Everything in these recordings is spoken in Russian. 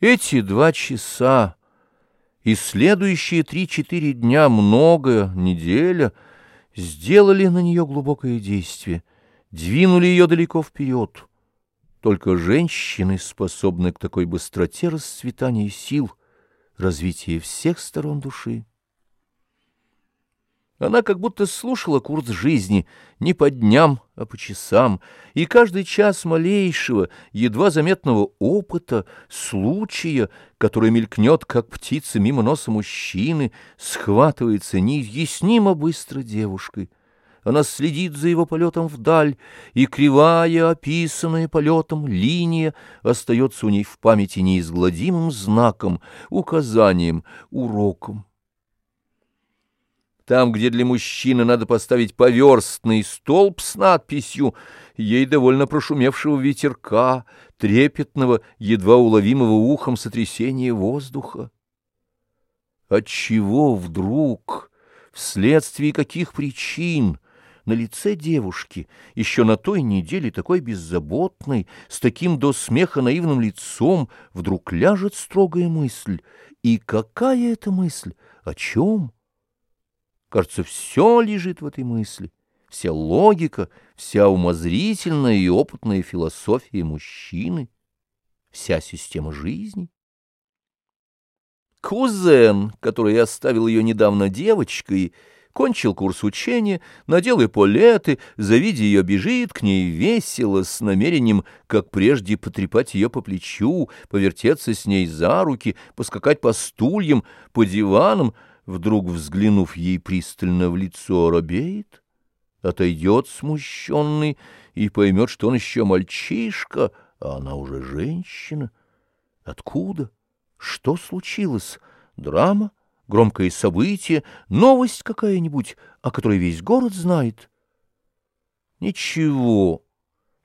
Эти два часа и следующие три-четыре дня, многое, неделя, сделали на нее глубокое действие, двинули ее далеко вперед. Только женщины способны к такой быстроте расцветания сил, развития всех сторон души. Она как будто слушала курс жизни не по дням, а по часам, и каждый час малейшего, едва заметного опыта, случая, который мелькнет, как птица мимо носа мужчины, схватывается неизъяснимо быстро девушкой. Она следит за его полетом вдаль, и кривая, описанная полетом, линия остается у ней в памяти неизгладимым знаком, указанием, уроком. Там, где для мужчины надо поставить поверстный столб с надписью, ей довольно прошумевшего ветерка, трепетного, едва уловимого ухом сотрясения воздуха. Отчего вдруг, вследствие каких причин, на лице девушки, еще на той неделе такой беззаботной, с таким до смеха наивным лицом, вдруг ляжет строгая мысль? И какая это мысль? О чем? Кажется, все лежит в этой мысли, вся логика, вся умозрительная и опытная философия мужчины, вся система жизни. Кузен, который оставил ее недавно девочкой, кончил курс учения, надел эполеты, завидя ее, бежит к ней весело, с намерением, как прежде, потрепать ее по плечу, повертеться с ней за руки, поскакать по стульям, по диванам, вдруг взглянув ей пристально в лицо, робеет, отойдет смущенный и поймет, что он еще мальчишка, а она уже женщина. Откуда? Что случилось? Драма? Громкое событие? Новость какая-нибудь, о которой весь город знает? Ничего.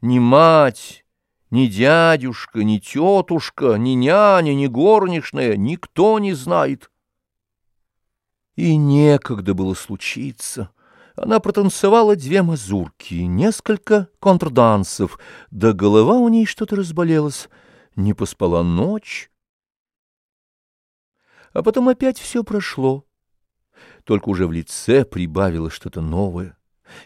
Ни мать, ни дядюшка, ни тетушка, ни няня, ни горничная, никто не знает. И некогда было случиться. Она протанцевала две мазурки, несколько контрдансов, да голова у ней что-то разболелась, не поспала ночь. А потом опять все прошло, только уже в лице прибавило что-то новое.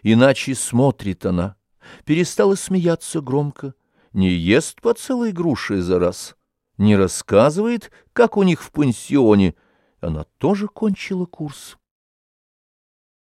Иначе смотрит она, перестала смеяться громко, не ест по целой груши за раз, не рассказывает, как у них в пансионе, она тоже кончила курс.